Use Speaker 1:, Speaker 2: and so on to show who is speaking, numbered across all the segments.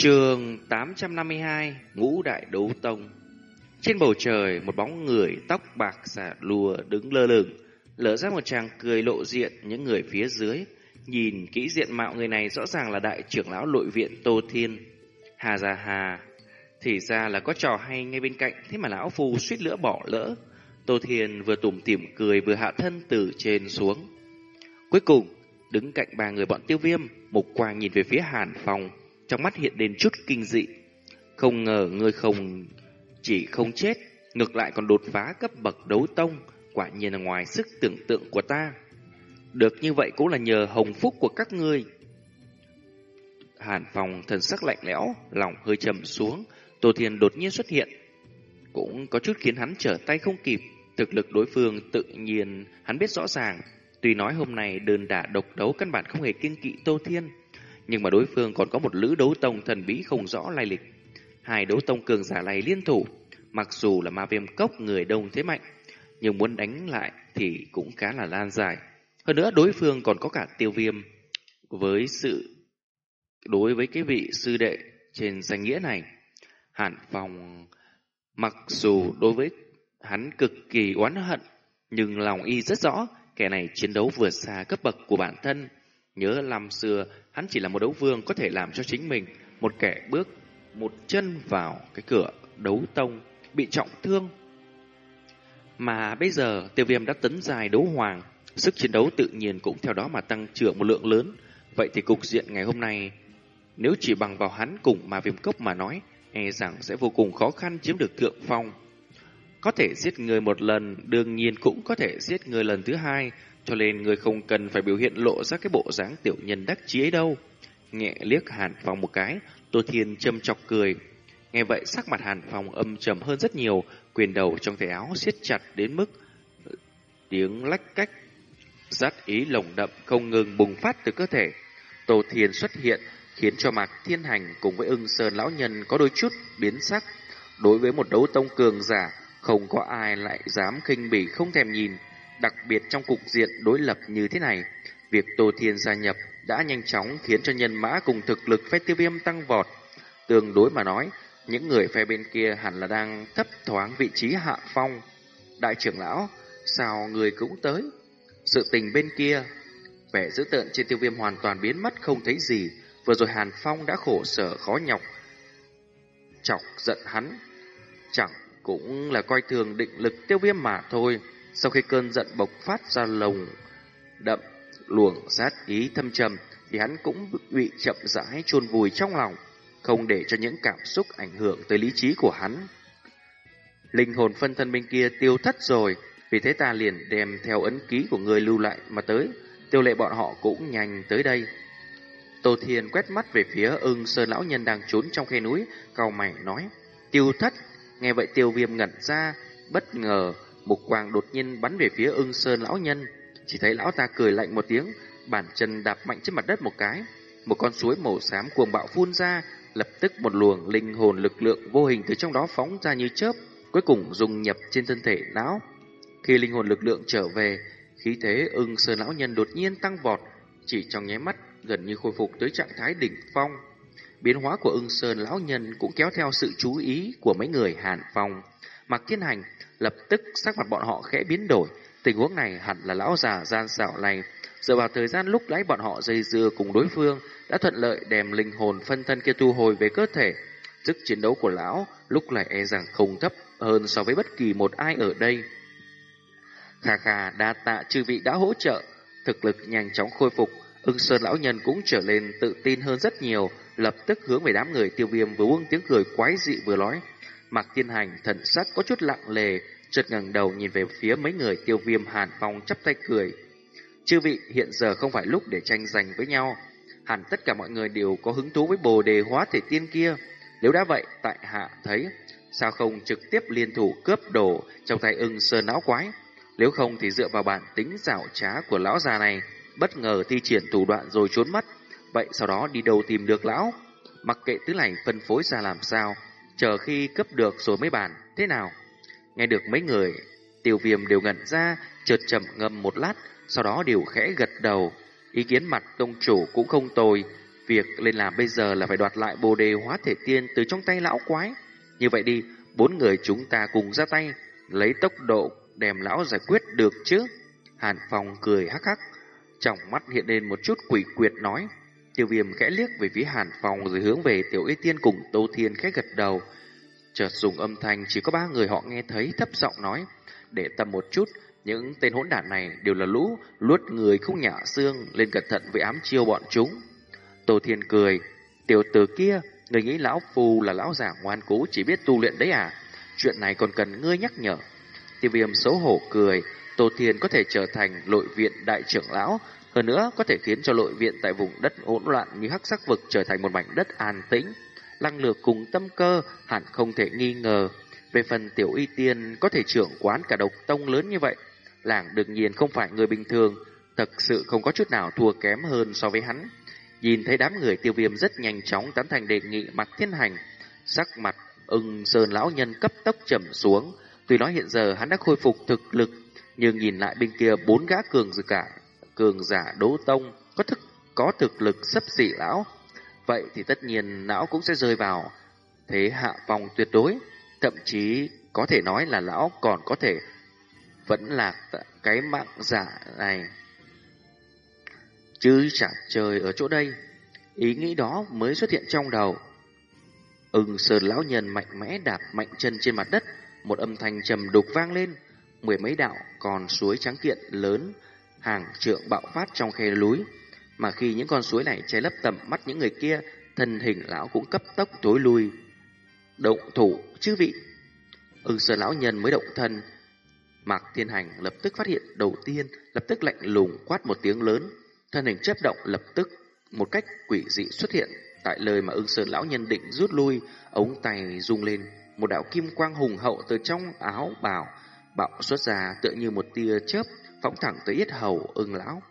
Speaker 1: Trường 852 Ngũ Đại Đấu Tông Trên bầu trời, một bóng người tóc bạc xả lùa đứng lơ lửng, lỡ ra một chàng cười lộ diện những người phía dưới. Nhìn kỹ diện mạo người này rõ ràng là đại trưởng lão nội viện Tô Thiên. Hà già hà, thì ra là có trò hay ngay bên cạnh, thế mà lão phù suýt lửa bỏ lỡ. Tô Thiên vừa tủm tỉm cười vừa hạ thân từ trên xuống. Cuối cùng, đứng cạnh ba người bọn tiêu viêm, mục quang nhìn về phía Hàn phòng trong mắt hiện đến chút kinh dị. Không ngờ ngươi không chỉ không chết, ngược lại còn đột phá cấp bậc đấu tông, quả nhiên là ngoài sức tưởng tượng của ta. Được như vậy cũng là nhờ hồng phúc của các ngươi. Hàn Phong thần sắc lạnh lẽo, lòng hơi trầm xuống, Tô Thiên đột nhiên xuất hiện, cũng có chút khiến hắn trở tay không kịp. Thực lực đối phương tự nhiên hắn biết rõ ràng, tuy nói hôm nay đơn đả độc đấu căn bản không hề kiên kỵ Tô Thiên, nhưng mà đối phương còn có một lữ đấu tông thần bí không rõ lai lịch. Hai đấu tông cường giả này liên thủ, mặc dù là ma viêm cốc người đông thế mạnh, nhưng muốn đánh lại thì cũng khá là lan dài. Hơn nữa đối phương còn có cả tiêu viêm với sự đối với cái vị sư đệ trên danh nghĩa này. Hàn Phong mặc dù đối với hắn cực kỳ oán hận, nhưng lòng y rất rõ kẻ này chiến đấu vượt xa cấp bậc của bản thân. Nhớ năm xưa, hắn chỉ là một đấu vương có thể làm cho chính mình một kẻ bước một chân vào cái cửa đấu tông bị trọng thương. Mà bây giờ tiêu viêm đã tấn dài đấu hoàng, sức chiến đấu tự nhiên cũng theo đó mà tăng trưởng một lượng lớn. Vậy thì cục diện ngày hôm nay, nếu chỉ bằng vào hắn cùng mà viêm cốc mà nói, e rằng sẽ vô cùng khó khăn chiếm được thượng phong. Có thể giết người một lần, đương nhiên cũng có thể giết người lần thứ hai, cho nên người không cần phải biểu hiện lộ ra cái bộ dáng tiểu nhân đắc chí ấy đâu. Nhẹ liếc Hàn Phong một cái, Tô Thiên châm chọc cười. Nghe vậy sắc mặt Hàn Phong âm trầm hơn rất nhiều, quyền đầu trong tay áo siết chặt đến mức ờ, tiếng lách cách, sát ý lồng đậm không ngừng bùng phát từ cơ thể. Tô Thiên xuất hiện khiến cho Mạc Thiên Hành cùng với ưng sơn lão nhân có đôi chút biến sắc. Đối với một đấu tông cường giả, không có ai lại dám khinh bỉ không thèm nhìn. Đặc biệt trong cục diện đối lập như thế này, việc Tô Thiên gia nhập đã nhanh chóng khiến cho nhân mã cùng thực lực phe tiêu viêm tăng vọt. Tương đối mà nói, những người phe bên kia hẳn là đang thấp thoáng vị trí hạ phong. Đại trưởng lão, sao người cũng tới? Sự tình bên kia, vẻ dữ tợn trên tiêu viêm hoàn toàn biến mất không thấy gì. Vừa rồi Hàn Phong đã khổ sở khó nhọc, chọc giận hắn. Chẳng cũng là coi thường định lực tiêu viêm mà thôi. Sau khi cơn giận bộc phát ra lồng đậm luồng sát ý thâm trầm thì hắn cũng bị chậm rãi chôn vùi trong lòng, không để cho những cảm xúc ảnh hưởng tới lý trí của hắn. Linh hồn phân thân bên kia tiêu thất rồi, vì thế ta liền đem theo ấn ký của người lưu lại mà tới, tiêu lệ bọn họ cũng nhanh tới đây. Tô Thiên quét mắt về phía ưng sơn lão nhân đang trốn trong khe núi, cao mày nói, tiêu thất, nghe vậy tiêu viêm ngẩn ra, bất ngờ, mục quang đột nhiên bắn về phía ưng sơn lão nhân, chỉ thấy lão ta cười lạnh một tiếng, bản chân đạp mạnh trên mặt đất một cái. Một con suối màu xám cuồng bạo phun ra, lập tức một luồng linh hồn lực lượng vô hình từ trong đó phóng ra như chớp, cuối cùng dung nhập trên thân thể lão. Khi linh hồn lực lượng trở về, khí thế ưng sơn lão nhân đột nhiên tăng vọt, chỉ trong nháy mắt gần như khôi phục tới trạng thái đỉnh phong. Biến hóa của ưng sơn lão nhân cũng kéo theo sự chú ý của mấy người Hàn Phong. Mặc thiên hành, lập tức sắc mặt bọn họ khẽ biến đổi, Tình huống này hẳn là lão già gian xảo này. Dựa vào thời gian lúc lấy bọn họ dây dưa cùng đối phương đã thuận lợi đem linh hồn phân thân kia thu hồi về cơ thể. Sức chiến đấu của lão lúc này e rằng không thấp hơn so với bất kỳ một ai ở đây. Khà khà đa tạ chư vị đã hỗ trợ, thực lực nhanh chóng khôi phục, ưng sơn lão nhân cũng trở lên tự tin hơn rất nhiều, lập tức hướng về đám người tiêu viêm vừa buông tiếng cười quái dị vừa nói. Mặc tiên hành thần sắc có chút lặng lề, chợt ngẩng đầu nhìn về phía mấy người tiêu viêm hàn phong chắp tay cười. Chư vị hiện giờ không phải lúc để tranh giành với nhau. Hẳn tất cả mọi người đều có hứng thú với bồ đề hóa thể tiên kia. Nếu đã vậy, tại hạ thấy, sao không trực tiếp liên thủ cướp đồ trong tay ưng sơn não quái? Nếu không thì dựa vào bản tính giảo trá của lão già này, bất ngờ thi triển thủ đoạn rồi trốn mất. Vậy sau đó đi đâu tìm được lão? Mặc kệ tứ lành phân phối ra làm sao, chờ khi cấp được rồi mới bàn, thế nào? Nghe được mấy người, tiêu viêm đều ngẩn ra, chợt chậm ngâm một lát, sau đó đều khẽ gật đầu. Ý kiến mặt tông chủ cũng không tồi, Việc lên làm bây giờ là phải đoạt lại bồ đề hóa thể tiên từ trong tay lão quái. Như vậy đi, bốn người chúng ta cùng ra tay, lấy tốc độ đem lão giải quyết được chứ. Hàn Phong cười hắc hắc, trong mắt hiện lên một chút quỷ quyệt nói. Tiêu viêm khẽ liếc về phía Hàn Phòng rồi hướng về Tiểu Y Tiên cùng Tô Thiên khẽ gật đầu. Chợt dùng âm thanh chỉ có ba người họ nghe thấy thấp giọng nói. Để tâm một chút, những tên hỗn đản này đều là lũ luốt người không nhả xương lên cẩn thận với ám chiêu bọn chúng. Tô Thiên cười, tiểu tử kia, người nghĩ lão phù là lão già ngoan cố chỉ biết tu luyện đấy à? Chuyện này còn cần ngươi nhắc nhở. Tiêu viêm xấu hổ cười, Tô Thiên có thể trở thành nội viện đại trưởng lão, hơn nữa có thể khiến cho nội viện tại vùng đất hỗn loạn như hắc sắc vực trở thành một mảnh đất an tĩnh. Lăng lược cùng tâm cơ hẳn không thể nghi ngờ. Về phần tiểu y tiên có thể trưởng quán cả độc tông lớn như vậy, làng đương nhiên không phải người bình thường, thật sự không có chút nào thua kém hơn so với hắn. Nhìn thấy đám người tiêu viêm rất nhanh chóng tán thành đề nghị mặc thiên hành, sắc mặt ưng sơn lão nhân cấp tốc trầm xuống. Tuy nói hiện giờ hắn đã khôi phục thực lực, nhưng nhìn lại bên kia bốn gã cường dự cả, cường giả đấu tông có thực có thực lực sấp xỉ lão. Vậy thì tất nhiên lão cũng sẽ rơi vào thế hạ phòng tuyệt đối, thậm chí có thể nói là lão còn có thể vẫn là cái mạng giả này. Chứ chả trời ở chỗ đây, ý nghĩ đó mới xuất hiện trong đầu. Ưng sơn lão nhân mạnh mẽ đạp mạnh chân trên mặt đất, một âm thanh trầm đục vang lên, mười mấy đạo còn suối trắng kiện lớn, hàng trượng bạo phát trong khe núi. Mà khi những con suối này che lấp tầm mắt những người kia, thân hình lão cũng cấp tốc tối lui. Động thủ, chư vị. Ừ, ưng sơn lão nhân mới động thân, Mạc Thiên Hành lập tức phát hiện đầu tiên, lập tức lạnh lùng quát một tiếng lớn, thân hình chấp động lập tức một cách quỷ dị xuất hiện tại lời mà ưng sơn lão nhân định rút lui, ống tay rung lên, một đạo kim quang hùng hậu từ trong áo bào bạo xuất ra tựa như một tia chớp phóng thẳng tới yết hầu ưng lão.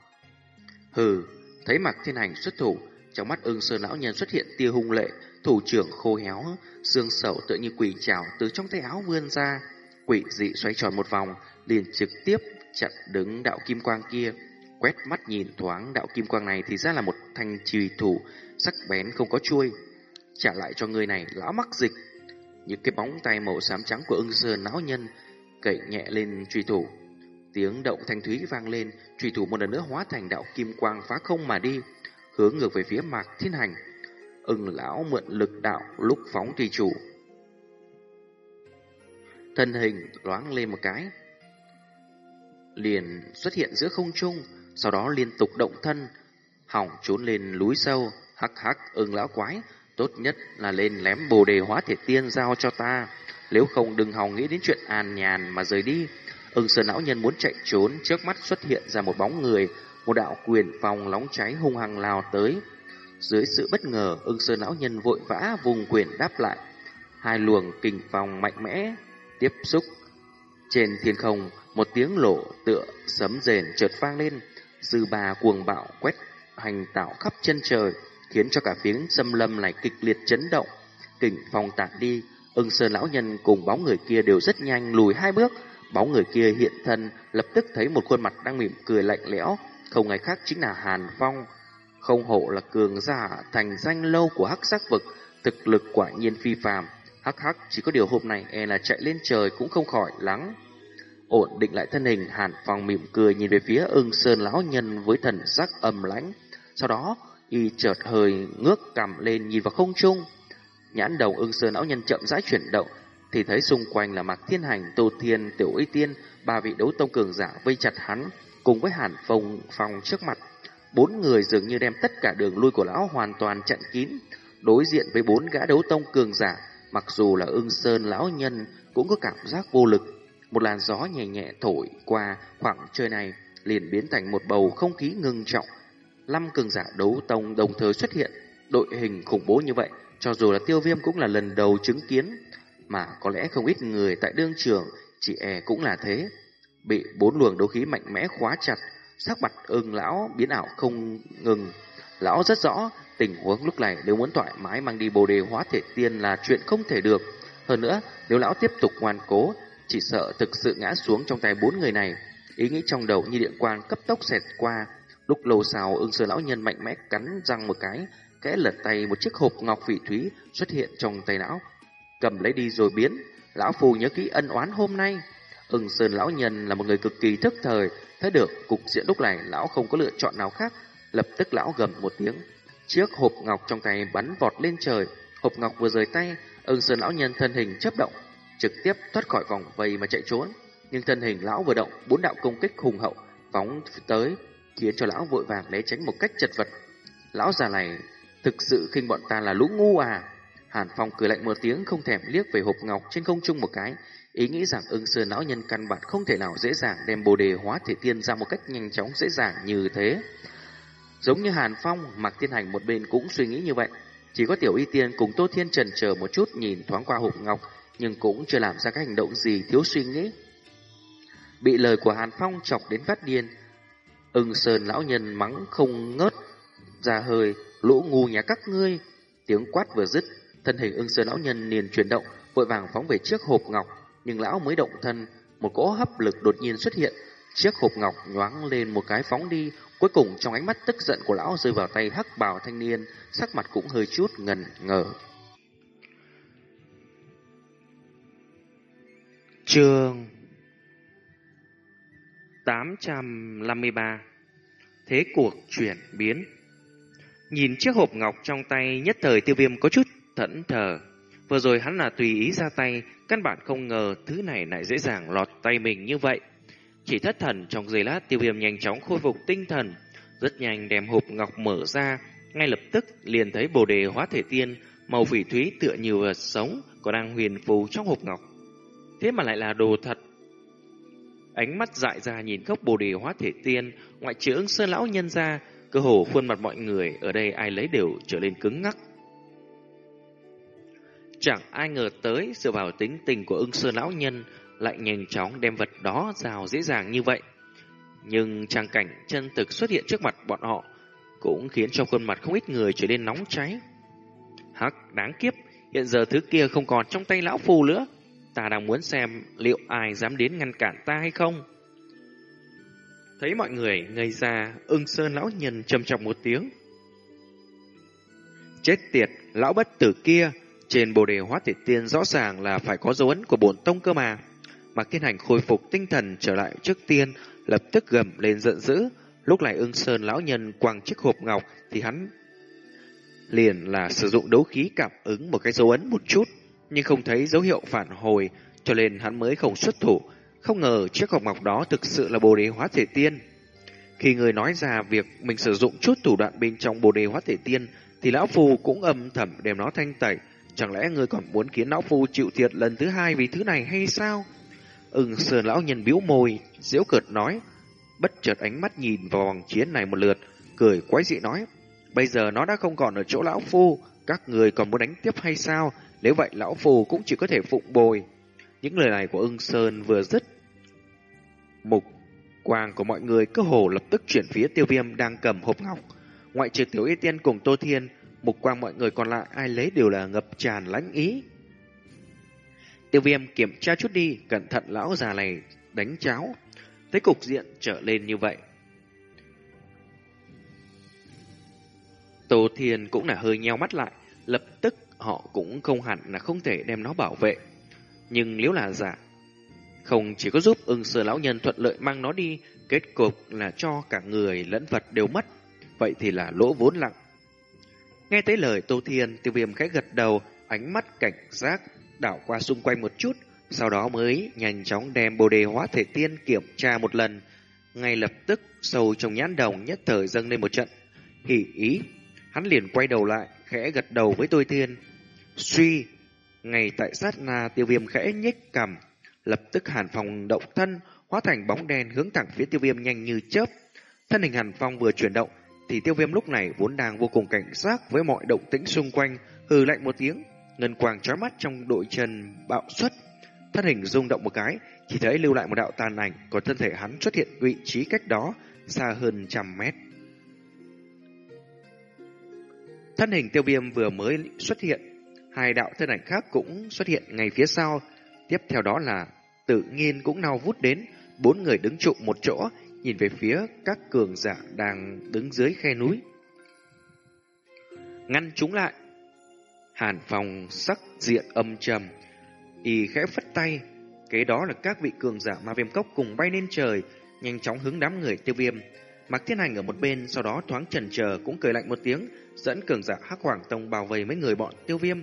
Speaker 1: Hừ, thấy mặc Thiên Hành xuất thủ, trong mắt ưng sơn lão nhân xuất hiện tia hung lệ, thủ trưởng khô héo, xương sầu tựa như quỷ trào từ trong tay áo vươn ra quỷ dị xoay tròn một vòng, liền trực tiếp chặn đứng đạo kim quang kia. Quét mắt nhìn thoáng đạo kim quang này thì ra là một thanh trùy thủ, sắc bén không có chuôi. Trả lại cho người này lão mắc dịch. Những cái bóng tay màu xám trắng của ưng sơn lão nhân cậy nhẹ lên truy thủ. Tiếng động thanh thúy vang lên, truy thủ một lần nữa hóa thành đạo kim quang phá không mà đi, hướng ngược về phía mạc thiên hành. Ưng lão mượn lực đạo lúc phóng truy chủ thân hình loáng lên một cái. Liền xuất hiện giữa không trung, sau đó liên tục động thân, hỏng trốn lên núi sâu, hắc hắc ưng lão quái, tốt nhất là lên lém bồ đề hóa thể tiên giao cho ta, nếu không đừng hòng nghĩ đến chuyện an nhàn mà rời đi. Ừ, ưng sơn lão nhân muốn chạy trốn, trước mắt xuất hiện ra một bóng người, một đạo quyền phòng nóng cháy hung hăng lao tới. Dưới sự bất ngờ, ừ, ưng sơn lão nhân vội vã vùng quyền đáp lại. Hai luồng kình phòng mạnh mẽ tiếp xúc. Trên thiên không, một tiếng lộ tựa sấm rền chợt vang lên, dư bà cuồng bạo quét hành tạo khắp chân trời, khiến cho cả phiến xâm lâm này kịch liệt chấn động. Kình phong tản đi, ưng sơn lão nhân cùng bóng người kia đều rất nhanh lùi hai bước. Bóng người kia hiện thân, lập tức thấy một khuôn mặt đang mỉm cười lạnh lẽo, không ai khác chính là Hàn Phong. Không hộ là cường giả thành danh lâu của hắc sắc vực, thực lực quả nhiên phi phàm, Hắc hắc, chỉ có điều hôm nay e là chạy lên trời cũng không khỏi lắng. Ổn định lại thân hình, Hàn Phong mỉm cười nhìn về phía ưng sơn lão nhân với thần sắc âm lãnh. Sau đó, y chợt hơi ngước cầm lên nhìn vào không trung. Nhãn đầu ưng sơn lão nhân chậm rãi chuyển động, thì thấy xung quanh là Mạc Thiên Hành, Tô Thiên, Tiểu Y Tiên, ba vị đấu tông cường giả vây chặt hắn, cùng với Hàn Phong Phong trước mặt. Bốn người dường như đem tất cả đường lui của lão hoàn toàn chặn kín, đối diện với bốn gã đấu tông cường giả Mặc dù là ưng sơn lão nhân cũng có cảm giác vô lực. Một làn gió nhẹ nhẹ thổi qua khoảng trời này liền biến thành một bầu không khí ngưng trọng. Năm cường giả đấu tông đồng thời xuất hiện, đội hình khủng bố như vậy, cho dù là tiêu viêm cũng là lần đầu chứng kiến, mà có lẽ không ít người tại đương trường, chị e cũng là thế. Bị bốn luồng đấu khí mạnh mẽ khóa chặt, sắc mặt ưng lão biến ảo không ngừng. Lão rất rõ, Tình huống lúc này nếu muốn thoải mái mang đi bồ đề hóa thể tiên là chuyện không thể được. Hơn nữa, nếu lão tiếp tục ngoan cố, chỉ sợ thực sự ngã xuống trong tay bốn người này. Ý nghĩ trong đầu như điện quang cấp tốc xẹt qua. Lúc lâu sau, ưng sơn lão nhân mạnh mẽ cắn răng một cái, kẽ lật tay một chiếc hộp ngọc vị thúy xuất hiện trong tay lão. Cầm lấy đi rồi biến, lão phù nhớ kỹ ân oán hôm nay. Ưng Sơn lão nhân là một người cực kỳ thức thời, thấy được cục diện lúc này lão không có lựa chọn nào khác, lập tức lão gầm một tiếng. Chiếc hộp ngọc trong tay bắn vọt lên trời, hộp ngọc vừa rời tay, Ưng Sơn lão nhân thân hình chấp động, trực tiếp thoát khỏi vòng vây mà chạy trốn. Nhưng thân hình lão vừa động, bốn đạo công kích hùng hậu phóng tới, khiến cho lão vội vàng né tránh một cách chật vật. Lão già này thực sự khinh bọn ta là lũ ngu à? Hàn Phong cười lạnh một tiếng không thèm liếc về hộp ngọc trên không trung một cái, ý nghĩ rằng ưng sơn lão nhân căn bản không thể nào dễ dàng đem bồ đề hóa thể tiên ra một cách nhanh chóng dễ dàng như thế. Giống như Hàn Phong, Mạc Thiên Hành một bên cũng suy nghĩ như vậy. Chỉ có Tiểu Y Tiên cùng Tô Thiên trần chờ một chút nhìn thoáng qua hộp ngọc, nhưng cũng chưa làm ra các hành động gì thiếu suy nghĩ. Bị lời của Hàn Phong chọc đến phát điên, ưng sơn lão nhân mắng không ngớt, ra hơi, lũ ngu nhà các ngươi. Tiếng quát vừa dứt, thân hình ưng sơn lão nhân liền chuyển động, vội vàng phóng về chiếc hộp ngọc, nhưng lão mới động thân, một cỗ hấp lực đột nhiên xuất hiện, chiếc hộp ngọc nhoáng lên một cái phóng đi, cuối cùng trong ánh mắt tức giận của lão rơi vào tay hắc bào thanh niên, sắc mặt cũng hơi chút ngần ngờ. Trường 853 Thế cuộc chuyển biến Nhìn chiếc hộp ngọc trong tay nhất thời tiêu viêm có chút thẫn thờ. Vừa rồi hắn là tùy ý ra tay, căn bản không ngờ thứ này lại dễ dàng lọt tay mình như vậy. Chỉ thất thần trong giây lát tiêu viêm nhanh chóng khôi phục tinh thần, rất nhanh đem hộp ngọc mở ra, ngay lập tức liền thấy bồ đề hóa thể tiên, màu phỉ thúy tựa như vật sống, còn đang huyền phù trong hộp ngọc. Thế mà lại là đồ thật. Ánh mắt dại ra nhìn gốc bồ đề hóa thể tiên, ngoại trừ ứng sơn lão nhân ra, cơ hồ khuôn mặt mọi người ở đây ai lấy đều trở nên cứng ngắc. Chẳng ai ngờ tới sự vào tính tình của ưng sơn lão nhân lại nhanh chóng đem vật đó rào dễ dàng như vậy. Nhưng trang cảnh chân thực xuất hiện trước mặt bọn họ cũng khiến cho khuôn mặt không ít người trở nên nóng cháy. Hắc, đáng kiếp, hiện giờ thứ kia không còn trong tay lão phù nữa. Ta đang muốn xem liệu ai dám đến ngăn cản ta hay không. Thấy mọi người ngây ra, ưng sơn lão nhân trầm trọng một tiếng. Chết tiệt, lão bất tử kia, trên bồ đề hóa thể tiên rõ ràng là phải có dấu ấn của bổn tông cơ mà. Mạc Thiên Hành khôi phục tinh thần trở lại trước tiên, lập tức gầm lên giận dữ. Lúc này ưng sơn lão nhân quăng chiếc hộp ngọc thì hắn liền là sử dụng đấu khí cảm ứng một cái dấu ấn một chút, nhưng không thấy dấu hiệu phản hồi, cho nên hắn mới không xuất thủ. Không ngờ chiếc hộp ngọc đó thực sự là bồ đề hóa thể tiên. Khi người nói ra việc mình sử dụng chút thủ đoạn bên trong bồ đề hóa thể tiên, thì lão phù cũng âm thầm đem nó thanh tẩy. Chẳng lẽ người còn muốn khiến lão phù chịu thiệt lần thứ hai vì thứ này hay sao? Ưng sơn lão nhân biếu môi, diễu cợt nói, bất chợt ánh mắt nhìn vào vòng chiến này một lượt, cười quái dị nói, bây giờ nó đã không còn ở chỗ lão phu, các người còn muốn đánh tiếp hay sao? Nếu vậy lão phù cũng chỉ có thể phụng bồi. Những lời này của ưng sơn vừa dứt, mục quang của mọi người cơ hồ lập tức chuyển phía tiêu viêm đang cầm hộp ngọc. Ngoại trừ tiểu y tiên cùng tô thiên, mục quang mọi người còn lại ai lấy đều là ngập tràn lãnh ý. Tiêu viêm kiểm tra chút đi, cẩn thận lão già này đánh cháo. Thấy cục diện trở lên như vậy. Tô Thiên cũng là hơi nheo mắt lại, lập tức họ cũng không hẳn là không thể đem nó bảo vệ. Nhưng nếu là giả, không chỉ có giúp ưng sơ lão nhân thuận lợi mang nó đi, kết cục là cho cả người lẫn vật đều mất. Vậy thì là lỗ vốn lặng. Nghe tới lời Tô Thiên, tiêu viêm khẽ gật đầu, ánh mắt cảnh giác đảo qua xung quanh một chút, sau đó mới nhanh chóng đem bồ đề hóa thể tiên kiểm tra một lần. Ngay lập tức, sâu trong nhãn đồng nhất thời dâng lên một trận. Hỉ ý, hắn liền quay đầu lại, khẽ gật đầu với tôi thiên. Suy, ngay tại sát na tiêu viêm khẽ nhếch cằm, lập tức hàn phòng động thân, hóa thành bóng đen hướng thẳng phía tiêu viêm nhanh như chớp. Thân hình hàn phong vừa chuyển động, thì tiêu viêm lúc này vốn đang vô cùng cảnh giác với mọi động tĩnh xung quanh, hừ lạnh một tiếng, ngân quang chói mắt trong đội chân bạo xuất, thân hình rung động một cái, chỉ thấy lưu lại một đạo tàn ảnh, còn thân thể hắn xuất hiện vị trí cách đó xa hơn trăm mét. Thân hình tiêu viêm vừa mới xuất hiện, hai đạo thân ảnh khác cũng xuất hiện ngay phía sau. Tiếp theo đó là tự nhiên cũng nào vút đến, bốn người đứng trụ một chỗ, nhìn về phía các cường giả đang đứng dưới khe núi. ngăn chúng lại. Hàn Phong sắc diện âm trầm, y khẽ phất tay, kế đó là các vị cường giả ma viêm cốc cùng bay lên trời, nhanh chóng hướng đám người tiêu viêm. Mặc Thiên Hành ở một bên, sau đó thoáng chần chờ cũng cười lạnh một tiếng, dẫn cường giả Hắc Hoàng Tông bảo vệ mấy người bọn tiêu viêm.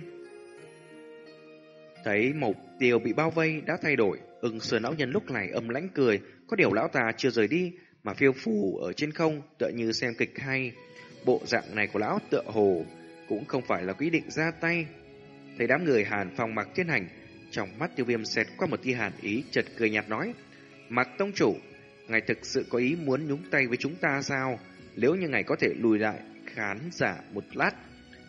Speaker 1: Thấy mục tiêu bị bao vây đã thay đổi, ưng sờ lão nhân lúc này âm lãnh cười, có điều lão ta chưa rời đi, mà phiêu phù ở trên không, tựa như xem kịch hay. Bộ dạng này của lão tựa hồ cũng không phải là quyết định ra tay. Thấy đám người Hàn Phong mặc thiên hành, trong mắt tiêu viêm xẹt qua một tia hàn ý, chợt cười nhạt nói, Mặc tông chủ, ngài thực sự có ý muốn nhúng tay với chúng ta sao? Nếu như ngài có thể lùi lại khán giả một lát,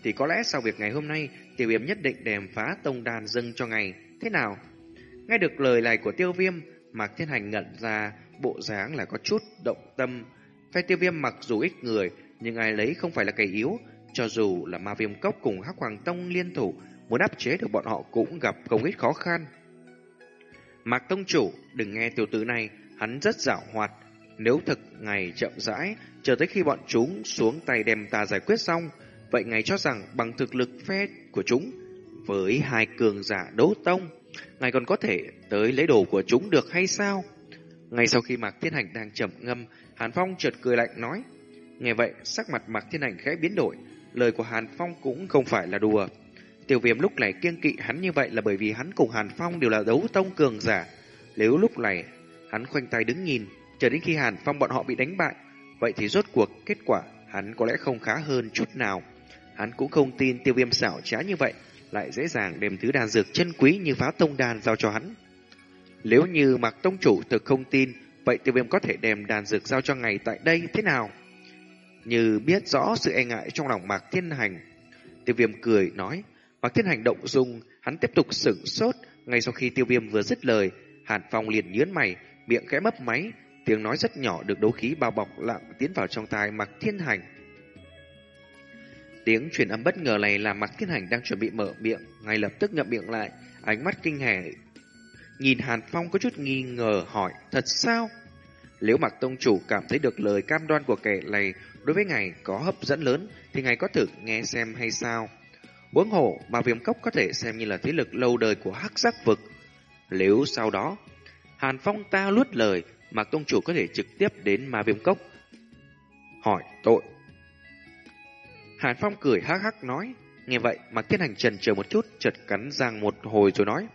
Speaker 1: thì có lẽ sau việc ngày hôm nay, tiêu viêm nhất định đem phá tông đàn dâng cho ngài. Thế nào? Nghe được lời này của tiêu viêm, Mạc Thiên Hành ngẩn ra, bộ dáng là có chút động tâm. Phe tiêu viêm mặc dù ít người, nhưng ai lấy không phải là kẻ yếu. Cho dù là ma viêm cốc cùng hắc hoàng tông liên thủ, muốn áp chế được bọn họ cũng gặp không ít khó khăn. Mạc Tông Chủ, đừng nghe tiểu tử này, hắn rất dạo hoạt. Nếu thực ngày chậm rãi, chờ tới khi bọn chúng xuống tay đem ta giải quyết xong, vậy ngài cho rằng bằng thực lực phe của chúng, với hai cường giả đấu tông, ngài còn có thể tới lấy đồ của chúng được hay sao? Ngay sau khi Mạc Thiên Hành đang trầm ngâm, Hàn Phong chợt cười lạnh nói. Nghe vậy, sắc mặt Mạc Thiên Hành khẽ biến đổi, lời của Hàn Phong cũng không phải là đùa. Tiểu viêm lúc này kiêng kỵ hắn như vậy là bởi vì hắn cùng Hàn Phong đều là đấu tông cường giả. Nếu lúc này hắn khoanh tay đứng nhìn, chờ đến khi Hàn Phong bọn họ bị đánh bại, vậy thì rốt cuộc kết quả hắn có lẽ không khá hơn chút nào. Hắn cũng không tin tiêu viêm xảo trá như vậy, lại dễ dàng đem thứ đàn dược chân quý như phá tông đàn giao cho hắn. Nếu như mặc Tông Chủ thực không tin, vậy tiêu viêm có thể đem đàn dược giao cho ngày tại đây thế nào? Như biết rõ sự e ngại trong lòng Mạc Thiên Hành, tiêu viêm cười nói, Mạc Thiên Hành động dung, hắn tiếp tục sửng sốt, ngay sau khi tiêu viêm vừa dứt lời, Hàn Phong liền nhớn mày, miệng khẽ mấp máy, tiếng nói rất nhỏ được đấu khí bao bọc lặng tiến vào trong tai Mạc Thiên Hành. Tiếng truyền âm bất ngờ này làm Mạc Thiên Hành đang chuẩn bị mở miệng, ngay lập tức ngậm miệng lại, ánh mắt kinh hề Nhìn Hàn Phong có chút nghi ngờ hỏi, thật sao? Nếu Mạc Tông Chủ cảm thấy được lời cam đoan của kẻ này đối với ngài có hấp dẫn lớn, thì ngài có thử nghe xem hay sao? Huống hồ mà viêm cốc có thể xem như là thế lực lâu đời của hắc giác vực. Nếu sau đó, Hàn Phong ta luốt lời, Mạc Tông Chủ có thể trực tiếp đến ma viêm cốc. Hỏi tội. Hàn Phong cười hắc hắc nói, nghe vậy Mạc Thiên Hành trần chờ một chút, chợt cắn răng một hồi rồi nói,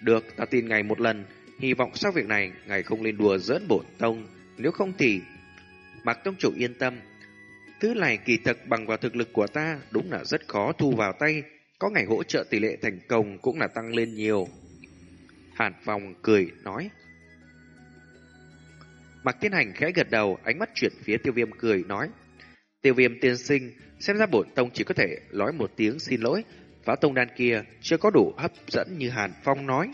Speaker 1: được, ta tin ngài một lần, hy vọng sau việc này ngài không lên đùa giỡn bổn tông, nếu không thì... Mạc Tông Chủ yên tâm, thứ này kỳ thực bằng vào thực lực của ta đúng là rất khó thu vào tay, có ngày hỗ trợ tỷ lệ thành công cũng là tăng lên nhiều. Hàn Phong cười nói. Mạc Thiên Hành khẽ gật đầu, ánh mắt chuyển phía tiêu viêm cười nói. Tiêu viêm tiên sinh, xem ra bổn tông chỉ có thể nói một tiếng xin lỗi, phá tông đan kia chưa có đủ hấp dẫn như Hàn Phong nói.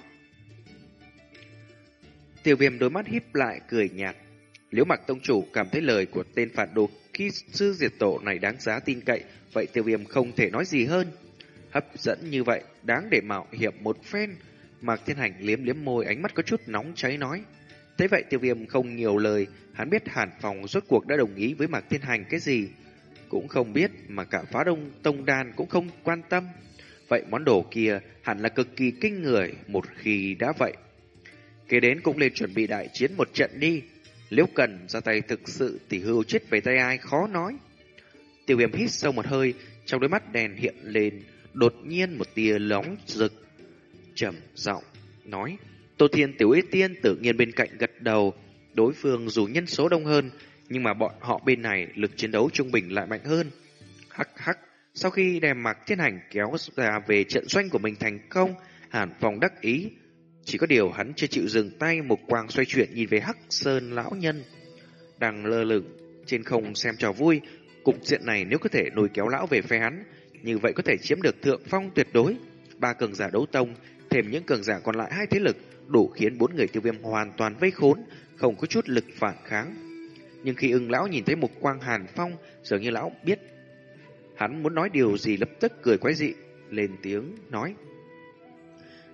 Speaker 1: Tiêu viêm đôi mắt híp lại cười nhạt. Nếu mặc tông chủ cảm thấy lời của tên phản đồ khi sư diệt tổ này đáng giá tin cậy, vậy tiêu viêm không thể nói gì hơn. Hấp dẫn như vậy, đáng để mạo hiểm một phen. Mạc Thiên Hành liếm liếm môi ánh mắt có chút nóng cháy nói. Thế vậy tiêu viêm không nhiều lời, hắn biết Hàn Phong rốt cuộc đã đồng ý với Mạc Thiên Hành cái gì. Cũng không biết mà cả phá đông tông đan cũng không quan tâm. Vậy món đồ kia hẳn là cực kỳ kinh người một khi đã vậy. Kế đến cũng lên chuẩn bị đại chiến một trận đi. Nếu cần ra tay thực sự thì hưu chết về tay ai khó nói. Tiêu viêm hít sâu một hơi, trong đôi mắt đèn hiện lên, đột nhiên một tia lóng rực. trầm giọng nói, Tô Thiên Tiểu Y Tiên tự nhiên bên cạnh gật đầu, đối phương dù nhân số đông hơn, nhưng mà bọn họ bên này lực chiến đấu trung bình lại mạnh hơn. Hắc hắc, sau khi đem Mạc Thiên Hành kéo ra về trận doanh của mình thành công, Hàn Phong đắc ý. Chỉ có điều hắn chưa chịu dừng tay một quang xoay chuyển nhìn về Hắc Sơn lão nhân. Đang lơ lửng trên không xem trò vui, cục diện này nếu có thể nồi kéo lão về phe hắn, như vậy có thể chiếm được thượng phong tuyệt đối. Ba cường giả đấu tông, thêm những cường giả còn lại hai thế lực, đủ khiến bốn người tiêu viêm hoàn toàn vây khốn, không có chút lực phản kháng. Nhưng khi ưng lão nhìn thấy một quang hàn phong, dường như lão biết Hắn muốn nói điều gì lập tức cười quái dị, lên tiếng nói.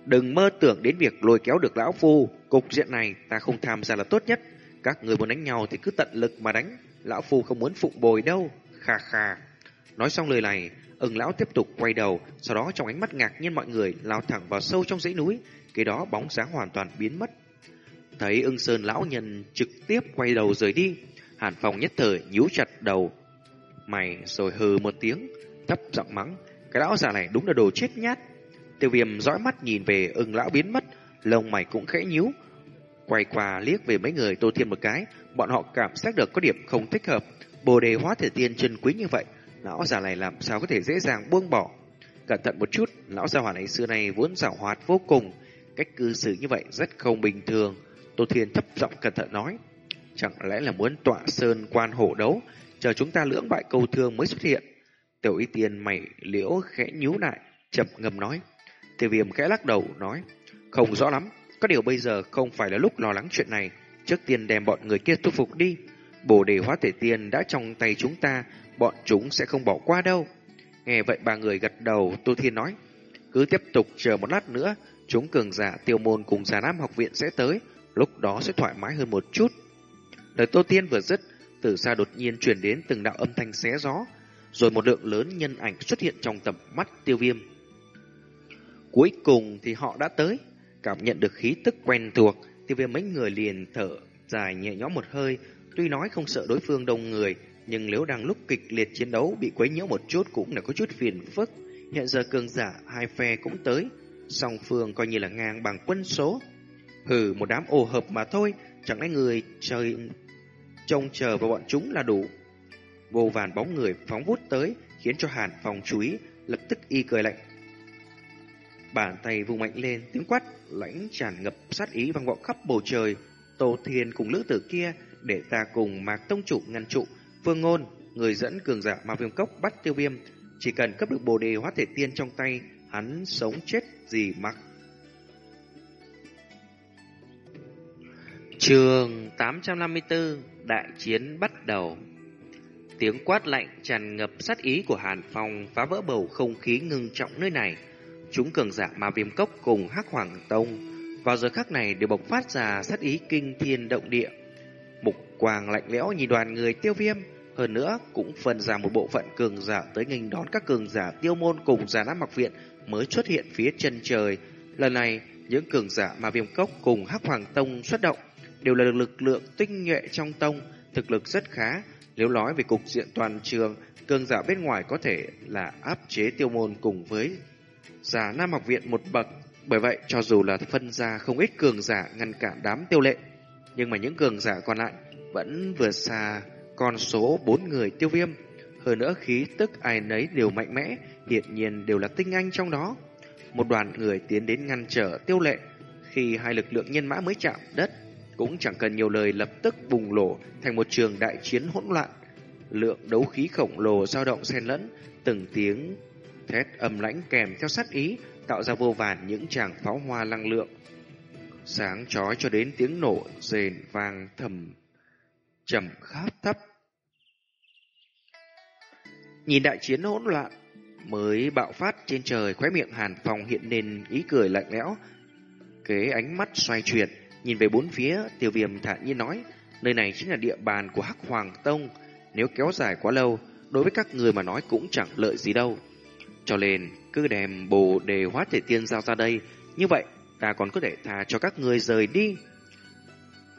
Speaker 1: Đừng mơ tưởng đến việc lôi kéo được lão phu, cục diện này ta không tham gia là tốt nhất. Các người muốn đánh nhau thì cứ tận lực mà đánh, lão phu không muốn phụng bồi đâu, khà khà. Nói xong lời này, Ưng lão tiếp tục quay đầu, sau đó trong ánh mắt ngạc nhiên mọi người lao thẳng vào sâu trong dãy núi, cái đó bóng sáng hoàn toàn biến mất. Thấy ưng sơn lão nhân trực tiếp quay đầu rời đi, Hàn Phong nhất thời nhíu chặt đầu. Mày rồi hừ một tiếng, thấp giọng mắng, cái lão già này đúng là đồ chết nhát. Tiêu viêm dõi mắt nhìn về ưng lão biến mất, lông mày cũng khẽ nhíu. Quay qua liếc về mấy người tô thiên một cái, bọn họ cảm giác được có điểm không thích hợp. Bồ đề hóa thể tiên chân quý như vậy, lão già này làm sao có thể dễ dàng buông bỏ. Cẩn thận một chút, lão già hỏa này xưa nay vốn giảo hoạt vô cùng. Cách cư xử như vậy rất không bình thường. Tô Thiên thấp giọng cẩn thận nói. Chẳng lẽ là muốn tọa sơn quan hổ đấu, chờ chúng ta lưỡng bại câu thương mới xuất hiện. Tiểu y tiên mày liễu khẽ nhíu lại, chậm ngầm nói. Tiêu viêm khẽ lắc đầu nói. Không rõ lắm, có điều bây giờ không phải là lúc lo lắng chuyện này. Trước tiên đem bọn người kia thu phục đi. Bồ đề hóa thể tiên đã trong tay chúng ta, bọn chúng sẽ không bỏ qua đâu. Nghe vậy ba người gật đầu, Tô Thiên nói. Cứ tiếp tục chờ một lát nữa, chúng cường giả tiêu môn cùng giả nam học viện sẽ tới, lúc đó sẽ thoải mái hơn một chút. Lời Tô tiên vừa dứt, từ xa đột nhiên truyền đến từng đạo âm thanh xé gió, rồi một lượng lớn nhân ảnh xuất hiện trong tầm mắt tiêu viêm. Cuối cùng thì họ đã tới, cảm nhận được khí tức quen thuộc, tiêu viêm mấy người liền thở dài nhẹ nhõm một hơi, tuy nói không sợ đối phương đông người, nhưng nếu đang lúc kịch liệt chiến đấu bị quấy nhiễu một chút cũng là có chút phiền phức. Hiện giờ cường giả hai phe cũng tới, song phương coi như là ngang bằng quân số. Hừ, một đám ô hợp mà thôi, chẳng lẽ người trời trông chờ vào bọn chúng là đủ. Vô vàn bóng người phóng vút tới, khiến cho Hàn Phong chú ý, lập tức y cười lạnh. Bàn tay vung mạnh lên, tiếng quát lãnh tràn ngập sát ý vang vọng khắp bầu trời. Tô Thiên cùng lữ tử kia để ta cùng Mạc Tông Chủ ngăn trụ. Phương Ngôn, người dẫn cường giả mà viêm cốc bắt tiêu viêm, chỉ cần cấp được bồ đề hóa thể tiên trong tay, hắn sống chết gì mặc. Trường 854 Đại chiến bắt đầu Tiếng quát lạnh tràn ngập sát ý của Hàn Phong phá vỡ bầu không khí ngưng trọng nơi này. Chúng cường giả ma viêm cốc cùng hắc hoàng tông vào giờ khắc này đều bộc phát ra sát ý kinh thiên động địa. Mục quang lạnh lẽo nhìn đoàn người tiêu viêm, hơn nữa cũng phân ra một bộ phận cường giả tới nghênh đón các cường giả tiêu môn cùng giả nát mặc viện mới xuất hiện phía chân trời. Lần này, những cường giả mà viêm cốc cùng hắc hoàng tông xuất động đều là lực lượng tinh nhuệ trong tông, thực lực rất khá. Nếu nói về cục diện toàn trường, cường giả bên ngoài có thể là áp chế tiêu môn cùng với giả nam học viện một bậc. Bởi vậy, cho dù là phân ra không ít cường giả ngăn cản đám tiêu lệ, nhưng mà những cường giả còn lại vẫn vừa xa còn số bốn người tiêu viêm. Hơn nữa khí tức ai nấy đều mạnh mẽ, hiện nhiên đều là tinh anh trong đó. Một đoàn người tiến đến ngăn trở tiêu lệ, khi hai lực lượng nhân mã mới chạm đất, cũng chẳng cần nhiều lời lập tức bùng nổ thành một trường đại chiến hỗn loạn. Lượng đấu khí khổng lồ dao động xen lẫn, từng tiếng thét âm lãnh kèm theo sát ý, tạo ra vô vàn những tràng pháo hoa năng lượng. Sáng chói cho đến tiếng nổ rền vang thầm trầm khắp thấp. Nhìn đại chiến hỗn loạn mới bạo phát trên trời, khóe miệng Hàn Phong hiện lên ý cười lạnh lẽo, kế ánh mắt xoay chuyển, nhìn về bốn phía, Tiêu Viêm thản nhiên nói, nơi này chính là địa bàn của Hắc Hoàng Tông, nếu kéo dài quá lâu, đối với các người mà nói cũng chẳng lợi gì đâu. Cho nên, cứ đem bồ đề hóa thể tiên giao ra đây, như vậy ta còn có thể tha cho các người rời đi.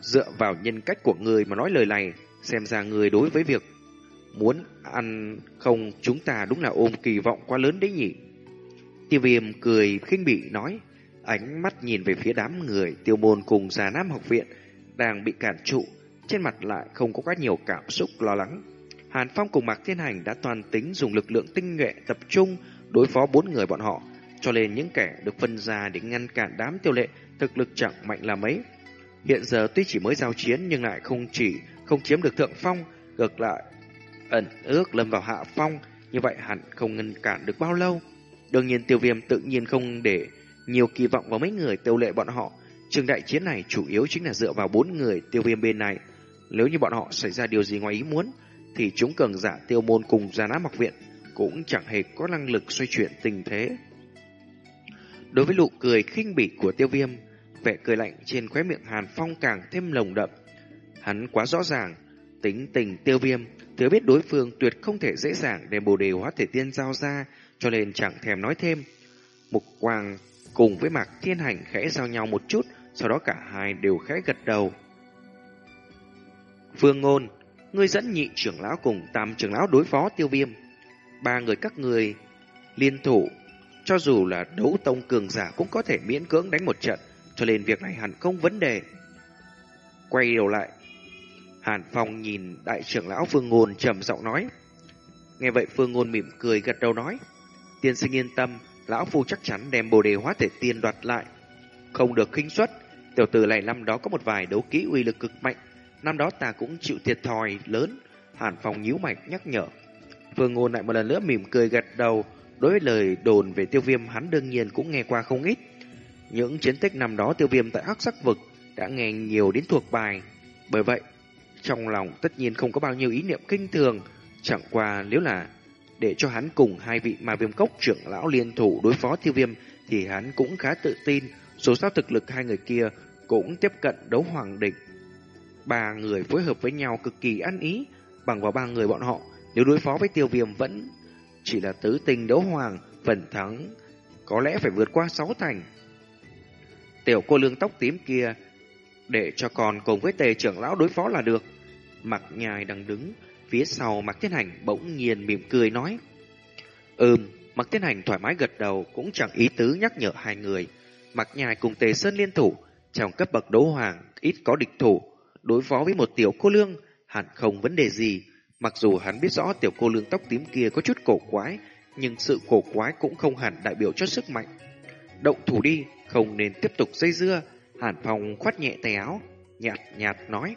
Speaker 1: Dựa vào nhân cách của người mà nói lời này, xem ra người đối với việc muốn ăn không chúng ta đúng là ôm kỳ vọng quá lớn đấy nhỉ. Tiêu viêm cười khinh bỉ nói, ánh mắt nhìn về phía đám người tiêu môn cùng già nam học viện đang bị cản trụ, trên mặt lại không có quá nhiều cảm xúc lo lắng. Hàn Phong cùng Mạc Thiên Hành đã toàn tính dùng lực lượng tinh nhuệ tập trung đối phó bốn người bọn họ, cho nên những kẻ được phân ra để ngăn cản đám tiêu lệ thực lực chẳng mạnh là mấy. Hiện giờ tuy chỉ mới giao chiến nhưng lại không chỉ không chiếm được thượng phong, ngược lại ẩn ước lâm vào hạ phong, như vậy hẳn không ngăn cản được bao lâu. Đương nhiên tiêu viêm tự nhiên không để nhiều kỳ vọng vào mấy người tiêu lệ bọn họ. Trường đại chiến này chủ yếu chính là dựa vào bốn người tiêu viêm bên này. Nếu như bọn họ xảy ra điều gì ngoài ý muốn, thì chúng cường giả tiêu môn cùng gia nát mặc viện cũng chẳng hề có năng lực xoay chuyển tình thế. Đối với nụ cười khinh bỉ của tiêu viêm, vẻ cười lạnh trên khóe miệng Hàn Phong càng thêm lồng đậm. Hắn quá rõ ràng, tính tình tiêu viêm, thừa biết đối phương tuyệt không thể dễ dàng để bồ đề hóa thể tiên giao ra, cho nên chẳng thèm nói thêm. Mục quang cùng với Mạc Thiên Hành khẽ giao nhau một chút, sau đó cả hai đều khẽ gật đầu. Phương Ngôn, ngươi dẫn nhị trưởng lão cùng tam trưởng lão đối phó tiêu viêm. Ba người các người liên thủ, cho dù là đấu tông cường giả cũng có thể miễn cưỡng đánh một trận, cho nên việc này hẳn không vấn đề. Quay đầu lại, Hàn Phong nhìn đại trưởng lão Phương Ngôn trầm giọng nói. Nghe vậy Phương Ngôn mỉm cười gật đầu nói. Tiên sinh yên tâm, lão phu chắc chắn đem bồ đề hóa thể tiên đoạt lại. Không được khinh suất, tiểu tử này năm đó có một vài đấu kỹ uy lực cực mạnh. Năm đó ta cũng chịu thiệt thòi lớn. Hàn Phong nhíu mày nhắc nhở. Phương Ngôn lại một lần nữa mỉm cười gật đầu. Đối với lời đồn về tiêu viêm hắn đương nhiên cũng nghe qua không ít. Những chiến tích năm đó tiêu viêm tại hắc sắc vực đã nghe nhiều đến thuộc bài. Bởi vậy, trong lòng tất nhiên không có bao nhiêu ý niệm kinh thường, chẳng qua nếu là để cho hắn cùng hai vị mà viêm cốc trưởng lão liên thủ đối phó tiêu viêm thì hắn cũng khá tự tin, dù sao thực lực hai người kia cũng tiếp cận đấu hoàng địch. Ba người phối hợp với nhau cực kỳ ăn ý, bằng vào ba người bọn họ, nếu đối phó với tiêu viêm vẫn chỉ là tứ tình đấu hoàng, phần thắng có lẽ phải vượt qua sáu thành. Tiểu cô lương tóc tím kia để cho con cùng với tề trưởng lão đối phó là được. Mặc nhài đang đứng, phía sau Mặc Thiên Hành bỗng nhiên mỉm cười nói. Ừm, Mặc Thiên Hành thoải mái gật đầu cũng chẳng ý tứ nhắc nhở hai người. Mặc nhài cùng tề sơn liên thủ, trong cấp bậc đấu hoàng ít có địch thủ, đối phó với một tiểu cô lương hẳn không vấn đề gì. Mặc dù hắn biết rõ tiểu cô lương tóc tím kia có chút cổ quái, nhưng sự cổ quái cũng không hẳn đại biểu cho sức mạnh. Động thủ đi, không nên tiếp tục dây dưa, Hàn Phong khoát nhẹ tay áo, nhạt nhạt nói.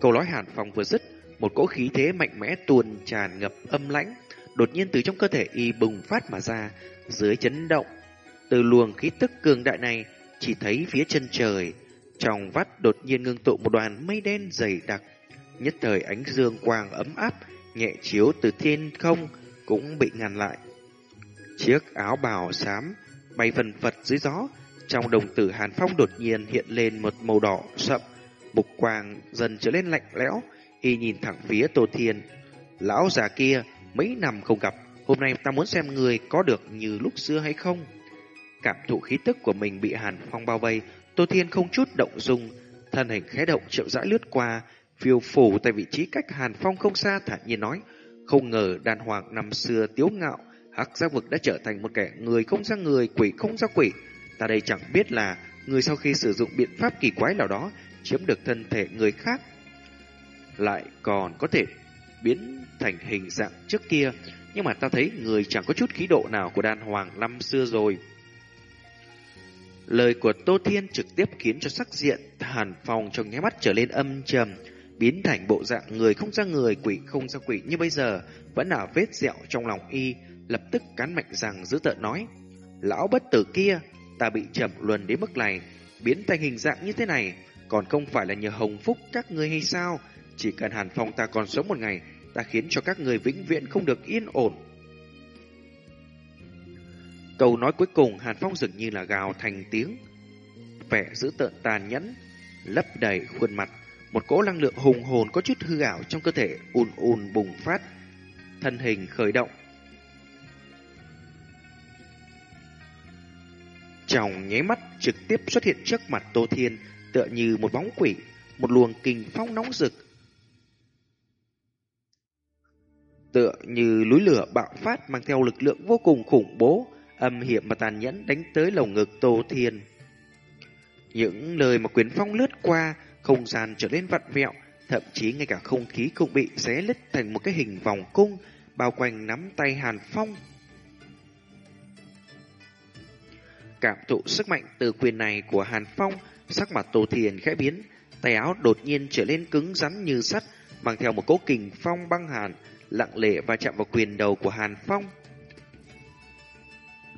Speaker 1: Câu nói Hàn Phong vừa dứt, một cỗ khí thế mạnh mẽ tuôn tràn ngập âm lãnh, đột nhiên từ trong cơ thể y bùng phát mà ra, dưới chấn động. Từ luồng khí tức cường đại này, chỉ thấy phía chân trời, trong vắt đột nhiên ngưng tụ một đoàn mây đen dày đặc. Nhất thời ánh dương quang ấm áp, nhẹ chiếu từ thiên không, cũng bị ngăn lại. Chiếc áo bào xám bay phần phật dưới gió, trong đồng tử Hàn Phong đột nhiên hiện lên một màu đỏ sậm, mục quang dần trở lên lạnh lẽo, y nhìn thẳng phía Tô Thiên. Lão già kia, mấy năm không gặp, hôm nay ta muốn xem người có được như lúc xưa hay không. Cảm thụ khí tức của mình bị Hàn Phong bao vây, Tô Thiên không chút động dung, thân hình khẽ động chậm rãi lướt qua, phiêu phủ tại vị trí cách Hàn Phong không xa thản nhiên nói, không ngờ đàn hoàng năm xưa tiếu ngạo, hắc gia vực đã trở thành một kẻ người không ra người, quỷ không ra quỷ, Ta đây chẳng biết là người sau khi sử dụng biện pháp kỳ quái nào đó chiếm được thân thể người khác lại còn có thể biến thành hình dạng trước kia. Nhưng mà ta thấy người chẳng có chút khí độ nào của đàn hoàng năm xưa rồi. Lời của Tô Thiên trực tiếp khiến cho sắc diện Hàn Phong trong nháy mắt trở lên âm trầm, biến thành bộ dạng người không ra người, quỷ không ra quỷ như bây giờ, vẫn là vết dẹo trong lòng y, lập tức cắn mạnh rằng giữ tợn nói. Lão bất tử kia, ta bị chậm luân đến mức này, biến thành hình dạng như thế này, còn không phải là nhờ hồng phúc các ngươi hay sao? Chỉ cần Hàn Phong ta còn sống một ngày, ta khiến cho các người vĩnh viễn không được yên ổn. Câu nói cuối cùng Hàn Phong dường như là gào thành tiếng. Vẻ dữ tợn tàn nhẫn, lấp đầy khuôn mặt. Một cỗ năng lượng hùng hồn có chút hư ảo trong cơ thể ùn ùn bùng phát. Thân hình khởi động, Trong nháy mắt trực tiếp xuất hiện trước mặt Tô Thiên, tựa như một bóng quỷ, một luồng kinh phong nóng rực. Tựa như núi lửa bạo phát mang theo lực lượng vô cùng khủng bố, âm hiểm và tàn nhẫn đánh tới lồng ngực Tô Thiên. Những lời mà quyền phong lướt qua, không gian trở nên vặn vẹo, thậm chí ngay cả không khí cũng bị xé lứt thành một cái hình vòng cung, bao quanh nắm tay Hàn Phong Cảm thụ sức mạnh từ quyền này của Hàn Phong, sắc mặt Tô Thiền khẽ biến, tay áo đột nhiên trở lên cứng rắn như sắt, mang theo một cỗ kình phong băng hàn, lặng lẽ và chạm vào quyền đầu của Hàn Phong.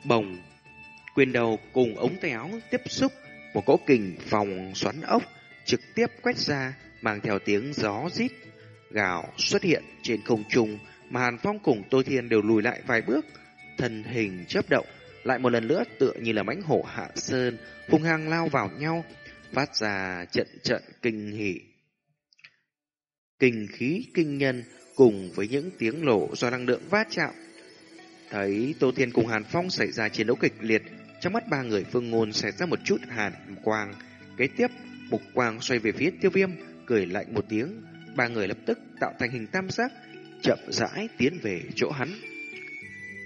Speaker 1: Bồng, quyền đầu cùng ống tay áo tiếp xúc, một cỗ kình phòng xoắn ốc trực tiếp quét ra, mang theo tiếng gió rít, gào xuất hiện trên không trung, mà Hàn Phong cùng Tô Thiên đều lùi lại vài bước, thân hình chớp động, lại một lần nữa tựa như là mãnh hổ hạ sơn, hung hăng lao vào nhau, phát ra trận trận kinh hỉ. Kinh khí kinh nhân, cùng với những tiếng nổ do năng lượng va chạm. Thấy Tô Thiên cùng Hàn Phong xảy ra chiến đấu kịch liệt, trong mắt ba người Phương Ngôn xảy ra một chút hàn quang. Kế tiếp, mục quang xoay về phía tiêu viêm, cười lạnh một tiếng. Ba người lập tức tạo thành hình tam giác, chậm rãi tiến về chỗ hắn.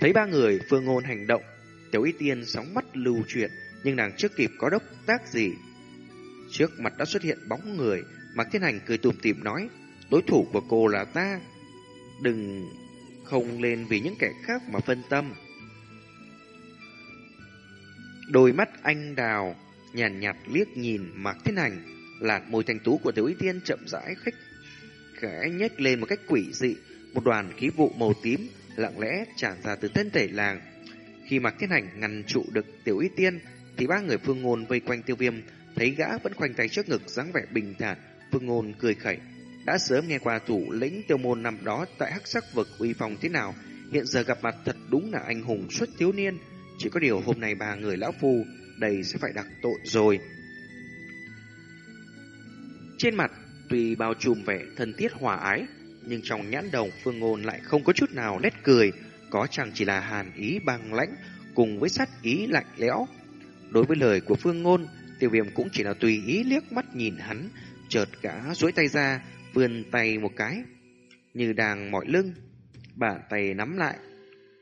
Speaker 1: Thấy ba người Phương Ngôn hành động, Tiểu Y Tiên sóng mắt lưu chuyện nhưng nàng chưa kịp có đốc tác gì. Trước mặt đã xuất hiện bóng người, Mạc Thiên Hành cười tùm tìm nói, đối thủ của cô là ta. Đừng không lên vì những kẻ khác mà phân tâm. Đôi mắt anh đào nhàn nhạt, nhạt liếc nhìn Mạc Thiên Hành, lạt môi thanh tú của Tiểu Y Tiên chậm rãi khích khẽ nhếch lên một cách quỷ dị, một đoàn khí vụ màu tím lặng lẽ tràn ra từ thân thể làng. Khi mà Thiên Hành ngăn trụ được Tiểu Y Tiên, thì ba người Phương Ngôn vây quanh Tiêu Viêm, thấy gã vẫn khoanh tay trước ngực dáng vẻ bình thản, Phương Ngôn cười khẩy. Đã sớm nghe qua thủ lĩnh Tiêu Môn năm đó tại Hắc Sắc vực uy phong thế nào, hiện giờ gặp mặt thật đúng là anh hùng xuất thiếu niên, chỉ có điều hôm nay ba người lão phu đây sẽ phải đặt tội rồi. Trên mặt tuy bao trùm vẻ thân thiết hòa ái, nhưng trong nhãn đồng Phương Ngôn lại không có chút nào nét cười, có chẳng chỉ là hàn ý bằng lãnh cùng với sát ý lạnh lẽo. Đối với lời của Phương Ngôn, Tiêu Viêm cũng chỉ là tùy ý liếc mắt nhìn hắn, chợt cả duỗi tay ra, vươn tay một cái, như đang mỏi lưng, bàn tay nắm lại,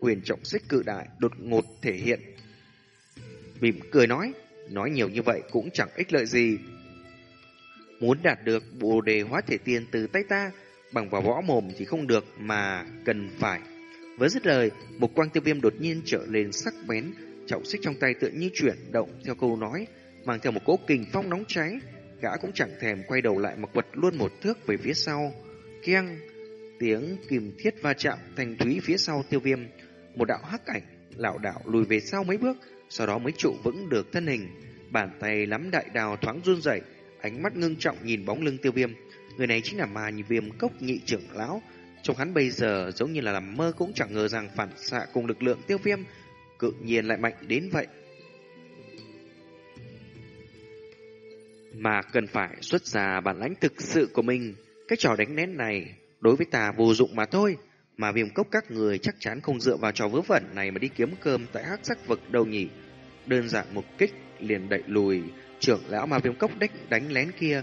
Speaker 1: quyền trọng xích cự đại đột ngột thể hiện. Mỉm cười nói, nói nhiều như vậy cũng chẳng ích lợi gì. Muốn đạt được bồ đề hóa thể tiên từ tay ta, bằng vào võ mồm thì không được mà cần phải. Với dứt lời, một quang tiêu viêm đột nhiên trở lên sắc bén, trọng xích trong tay tựa như chuyển động theo câu nói, mang theo một cỗ kình phong nóng cháy. Gã cũng chẳng thèm quay đầu lại mà quật luôn một thước về phía sau. Keng, tiếng kìm thiết va chạm thành thúy phía sau tiêu viêm. Một đạo hắc ảnh, lảo đảo lùi về sau mấy bước, sau đó mới trụ vững được thân hình. Bàn tay nắm đại đào thoáng run rẩy, ánh mắt ngưng trọng nhìn bóng lưng tiêu viêm. Người này chính là ma như viêm cốc nhị trưởng lão. Trong hắn bây giờ giống như là làm mơ cũng chẳng ngờ rằng phản xạ cùng lực lượng tiêu viêm cự nhiên lại mạnh đến vậy. Mà cần phải xuất ra bản lãnh thực sự của mình. Cái trò đánh nén này đối với ta vô dụng mà thôi. Mà viêm cốc các người chắc chắn không dựa vào trò vớ vẩn này mà đi kiếm cơm tại hắc sắc vực đâu nhỉ. Đơn giản một kích liền đẩy lùi trưởng lão mà viêm cốc đách đánh lén kia.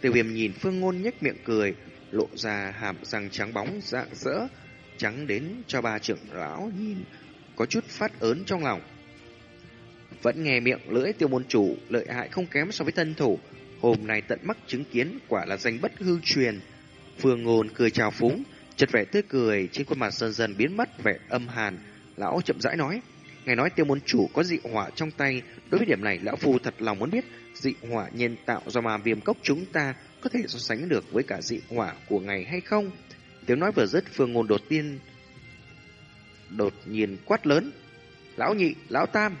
Speaker 1: Tiêu viêm nhìn phương ngôn nhếch miệng cười, lộ ra hàm răng trắng bóng dạng dỡ, trắng đến cho ba trưởng lão nhìn, có chút phát ớn trong lòng. Vẫn nghe miệng lưỡi tiêu môn chủ, lợi hại không kém so với thân thủ, hôm nay tận mắt chứng kiến quả là danh bất hư truyền. Phương ngôn cười chào phúng, chật vẻ tươi cười trên khuôn mặt dần dần biến mất vẻ âm hàn, lão chậm rãi nói. Nghe nói tiêu môn chủ có dị hỏa trong tay, đối với điểm này lão phu thật lòng muốn biết dị hỏa nhân tạo do mà viêm cốc chúng ta có thể so sánh được với cả dị hỏa của ngày hay không? Tiếng nói vừa dứt phương ngôn đột tiên đột nhiên quát lớn. Lão nhị, lão tam.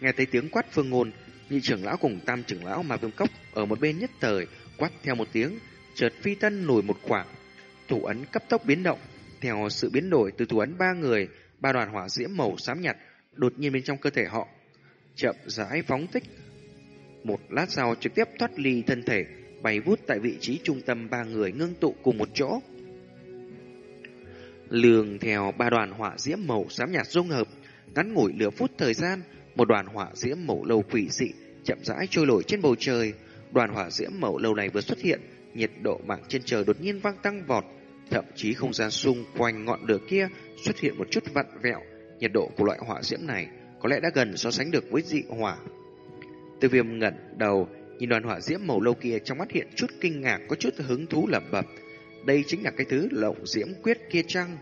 Speaker 1: Nghe thấy tiếng quát phương ngôn, nhị trưởng lão cùng tam trưởng lão mà viêm cốc ở một bên nhất thời quát theo một tiếng, chợt phi tân nổi một khoảng. Thủ ấn cấp tốc biến động, theo sự biến đổi từ thủ ấn ba người, ba đoàn hỏa diễm màu xám nhạt đột nhiên bên trong cơ thể họ chậm rãi phóng tích Một lát sau trực tiếp thoát ly thân thể, bay vút tại vị trí trung tâm ba người ngưng tụ cùng một chỗ. Lường theo ba đoàn hỏa diễm màu xám nhạt dung hợp, ngắn ngủi lửa phút thời gian, một đoàn hỏa diễm màu lâu quỷ dị chậm rãi trôi nổi trên bầu trời. Đoàn hỏa diễm màu lâu này vừa xuất hiện, nhiệt độ mạng trên trời đột nhiên vang tăng vọt, thậm chí không gian xung quanh ngọn lửa kia xuất hiện một chút vặn vẹo. Nhiệt độ của loại hỏa diễm này có lẽ đã gần so sánh được với dị hỏa. Tiêu viêm ngẩn đầu, nhìn đoàn hỏa diễm màu lâu kia trong mắt hiện chút kinh ngạc, có chút hứng thú lẩm bẩm. Đây chính là cái thứ lộng diễm quyết kia chăng?